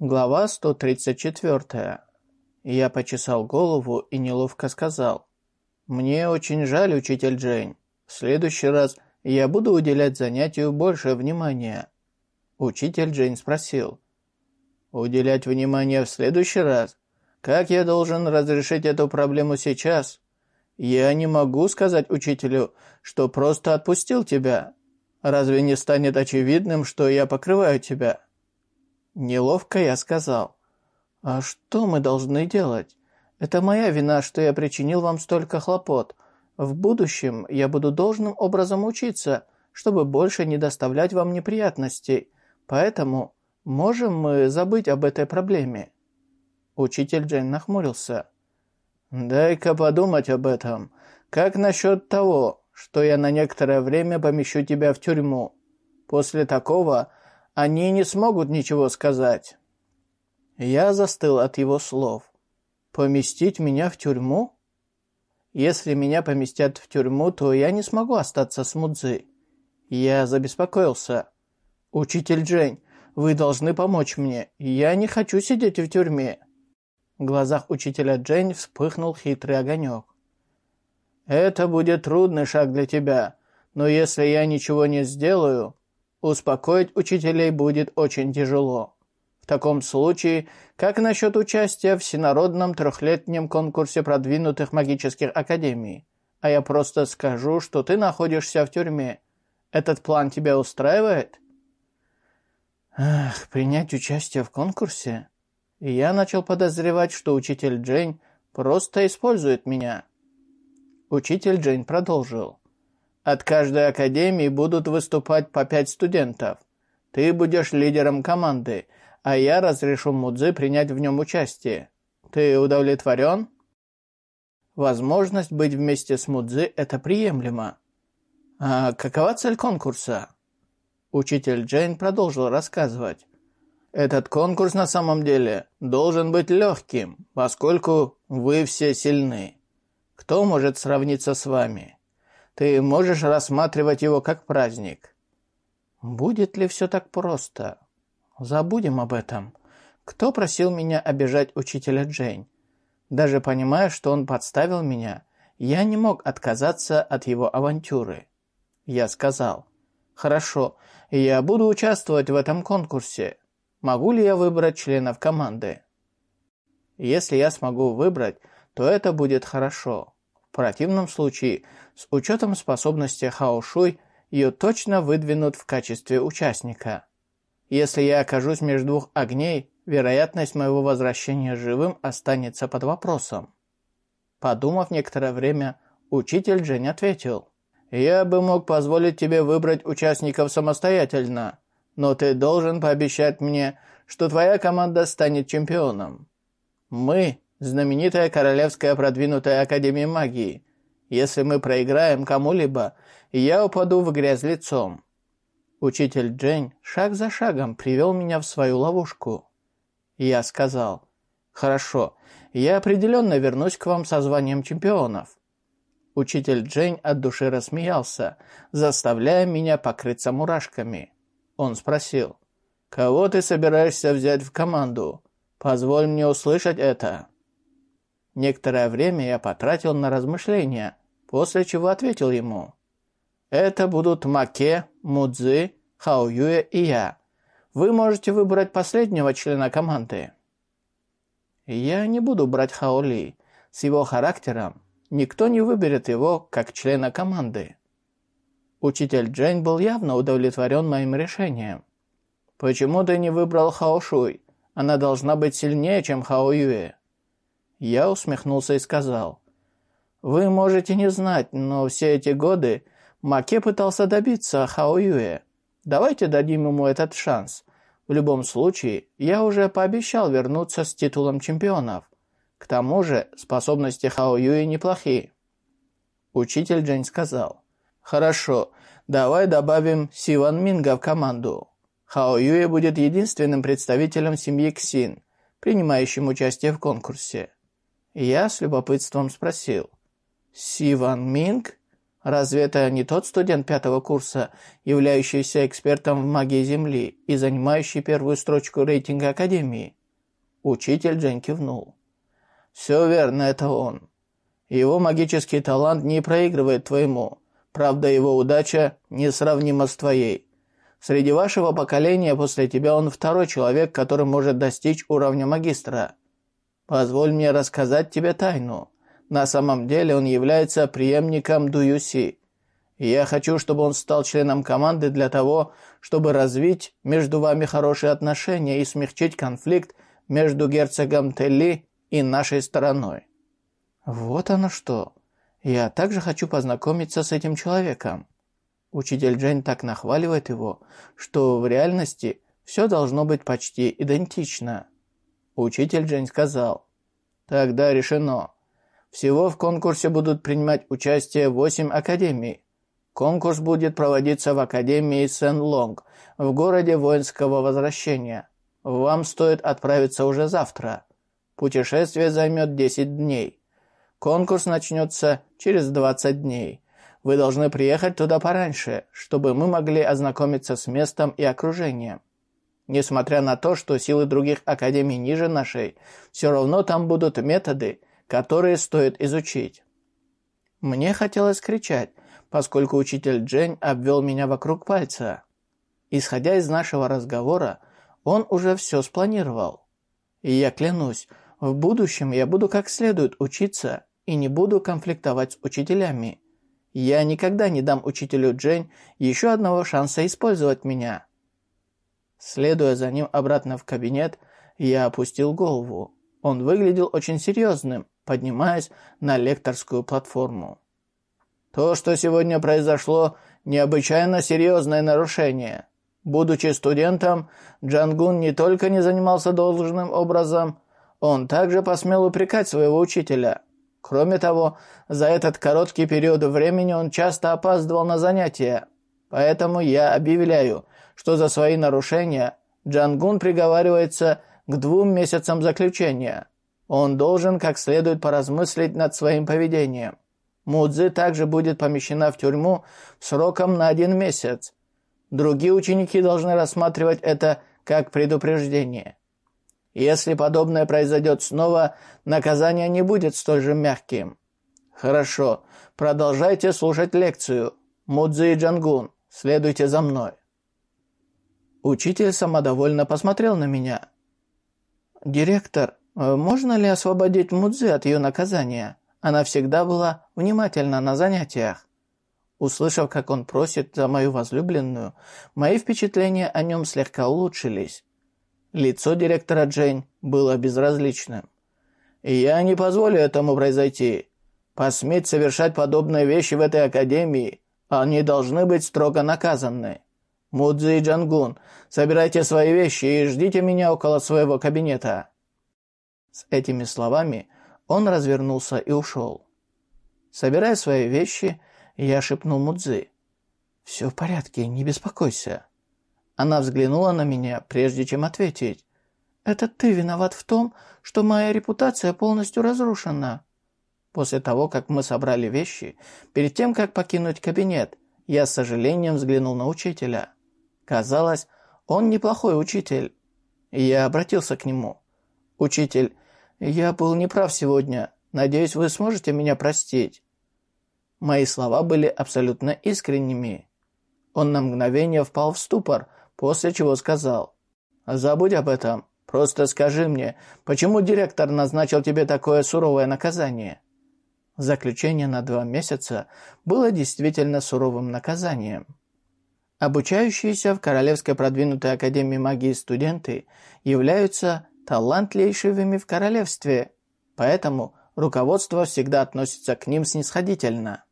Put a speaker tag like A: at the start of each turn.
A: Глава 134. Я почесал голову и неловко сказал. «Мне очень жаль, учитель Джейн. В следующий раз я буду уделять занятию больше внимания». Учитель Джейн спросил. «Уделять внимание в следующий раз? Как я должен разрешить эту проблему сейчас? Я не могу сказать учителю, что просто отпустил тебя. Разве не станет очевидным, что я покрываю тебя?» Неловко я сказал. «А что мы должны делать? Это моя вина, что я причинил вам столько хлопот. В будущем я буду должным образом учиться, чтобы больше не доставлять вам неприятностей. Поэтому можем мы забыть об этой проблеме?» Учитель Джейн нахмурился. «Дай-ка подумать об этом. Как насчет того, что я на некоторое время помещу тебя в тюрьму? После такого они не смогут ничего сказать». Я застыл от его слов. «Поместить меня в тюрьму?» «Если меня поместят в тюрьму, то я не смогу остаться с Мудзи». Я забеспокоился. «Учитель Джень, вы должны помочь мне. Я не хочу сидеть в тюрьме». В глазах учителя Джень вспыхнул хитрый огонек. «Это будет трудный шаг для тебя, но если я ничего не сделаю, Успокоить учителей будет очень тяжело. В таком случае, как насчет участия в всенародном трехлетнем конкурсе продвинутых магических академий? А я просто скажу, что ты находишься в тюрьме. Этот план тебя устраивает? Ах, принять участие в конкурсе? И я начал подозревать, что учитель Джейн просто использует меня. Учитель Джейн продолжил. От каждой академии будут выступать по пять студентов. Ты будешь лидером команды, а я разрешу Мудзи принять в нем участие. Ты удовлетворен? Возможность быть вместе с Мудзи – это приемлемо. А какова цель конкурса? Учитель Джейн продолжил рассказывать. Этот конкурс на самом деле должен быть легким, поскольку вы все сильны. Кто может сравниться с вами? Ты можешь рассматривать его как праздник. Будет ли все так просто? Забудем об этом. Кто просил меня обижать учителя Джейн? Даже понимая, что он подставил меня, я не мог отказаться от его авантюры. Я сказал, «Хорошо, я буду участвовать в этом конкурсе. Могу ли я выбрать членов команды?» Если я смогу выбрать, то это будет хорошо. Противном случае с учетом способности Хаошуй, ее точно выдвинут в качестве участника. Если я окажусь между двух огней, вероятность моего возвращения живым останется под вопросом. Подумав некоторое время, учитель Джень ответил. «Я бы мог позволить тебе выбрать участников самостоятельно, но ты должен пообещать мне, что твоя команда станет чемпионом. Мы – знаменитая Королевская продвинутая Академия Магии, если мы проиграем кому-либо, я упаду в грязь лицом. Учитель Джень шаг за шагом привел меня в свою ловушку. Я сказал, «Хорошо, я определенно вернусь к вам со званием чемпионов». Учитель Джень от души рассмеялся, заставляя меня покрыться мурашками. Он спросил, «Кого ты собираешься взять в команду? Позволь мне услышать это». Некоторое время я потратил на размышления, после чего ответил ему. «Это будут Маке, Мудзи, Хао Юэ и я. Вы можете выбрать последнего члена команды». «Я не буду брать Хао Ли. С его характером никто не выберет его как члена команды». Учитель Джейн был явно удовлетворен моим решением. «Почему ты не выбрал Хао Шуй? Она должна быть сильнее, чем Хао Юэ». Я усмехнулся и сказал, «Вы можете не знать, но все эти годы Маке пытался добиться Хао Юэ. Давайте дадим ему этот шанс. В любом случае, я уже пообещал вернуться с титулом чемпионов. К тому же, способности Хао Юэ неплохие». Учитель Джень сказал, «Хорошо, давай добавим Сиван Минга в команду. Хао Юэ будет единственным представителем семьи Ксин, принимающим участие в конкурсе. Я с любопытством спросил. «Си Минг? Разве это не тот студент пятого курса, являющийся экспертом в магии Земли и занимающий первую строчку рейтинга Академии? Учитель Джен кивнул. «Все верно, это он. Его магический талант не проигрывает твоему. Правда, его удача несравнима с твоей. Среди вашего поколения после тебя он второй человек, который может достичь уровня магистра. Позволь мне рассказать тебе тайну. На самом деле он является преемником Дуюси. И я хочу, чтобы он стал членом команды для того, чтобы развить между вами хорошие отношения и смягчить конфликт между герцогом Телли и нашей стороной. Вот оно что. Я также хочу познакомиться с этим человеком. Учитель Джейн так нахваливает его, что в реальности все должно быть почти идентично. Учитель Джейн сказал, «Тогда решено. Всего в конкурсе будут принимать участие 8 академий. Конкурс будет проводиться в Академии Сен-Лонг, в городе воинского возвращения. Вам стоит отправиться уже завтра. Путешествие займет 10 дней. Конкурс начнется через 20 дней. Вы должны приехать туда пораньше, чтобы мы могли ознакомиться с местом и окружением. Несмотря на то, что силы других академий ниже нашей, все равно там будут методы, которые стоит изучить. Мне хотелось кричать, поскольку учитель Джень обвел меня вокруг пальца. Исходя из нашего разговора, он уже все спланировал. И я клянусь, в будущем я буду как следует учиться и не буду конфликтовать с учителями. Я никогда не дам учителю Джень еще одного шанса использовать меня. Следуя за ним обратно в кабинет, я опустил голову. Он выглядел очень серьезным, поднимаясь на лекторскую платформу. То, что сегодня произошло, необычайно серьезное нарушение. Будучи студентом, Джангун не только не занимался должным образом, он также посмел упрекать своего учителя. Кроме того, за этот короткий период времени он часто опаздывал на занятия. Поэтому я объявляю, что за свои нарушения Джангун приговаривается к двум месяцам заключения. Он должен как следует поразмыслить над своим поведением. Мудзи также будет помещена в тюрьму сроком на один месяц. Другие ученики должны рассматривать это как предупреждение. Если подобное произойдет снова, наказание не будет столь же мягким. Хорошо, продолжайте слушать лекцию. Мудзи и Джангун, следуйте за мной. Учитель самодовольно посмотрел на меня. «Директор, Э, можно ли освободить Мудзи от ее наказания? Она всегда была внимательна на занятиях. Услышав, как он просит за мою возлюбленную, мои впечатления о нем слегка улучшились. Лицо директора Джейн было безразличным. «Я не позволю этому произойти. Посметь совершать подобные вещи в этой академии, они должны быть строго наказаны. Мудзи и Джангун, собирайте свои вещи и ждите меня около своего кабинета». С этими словами он развернулся и ушел. Собирая свои вещи, я шепнул Мудзи. «Все в порядке, не беспокойся». Она взглянула на меня, прежде чем ответить. «Это ты виноват в том, что моя репутация полностью разрушена». После того, как мы собрали вещи, перед тем, как покинуть кабинет, я с сожалением взглянул на учителя. Казалось, он неплохой учитель. Я обратился к нему. «Учитель, «Я был неправ сегодня. Надеюсь, вы сможете меня простить». Мои слова были абсолютно искренними. Он на мгновение впал в ступор, после чего сказал, «Забудь об этом. Просто скажи мне, почему директор назначил тебе такое суровое наказание?» Заключение на два месяца было действительно суровым наказанием. Обучающиеся в Королевской продвинутой академии магии студенты являются талантливейшими в королевстве, поэтому руководство всегда относится к ним снисходительно.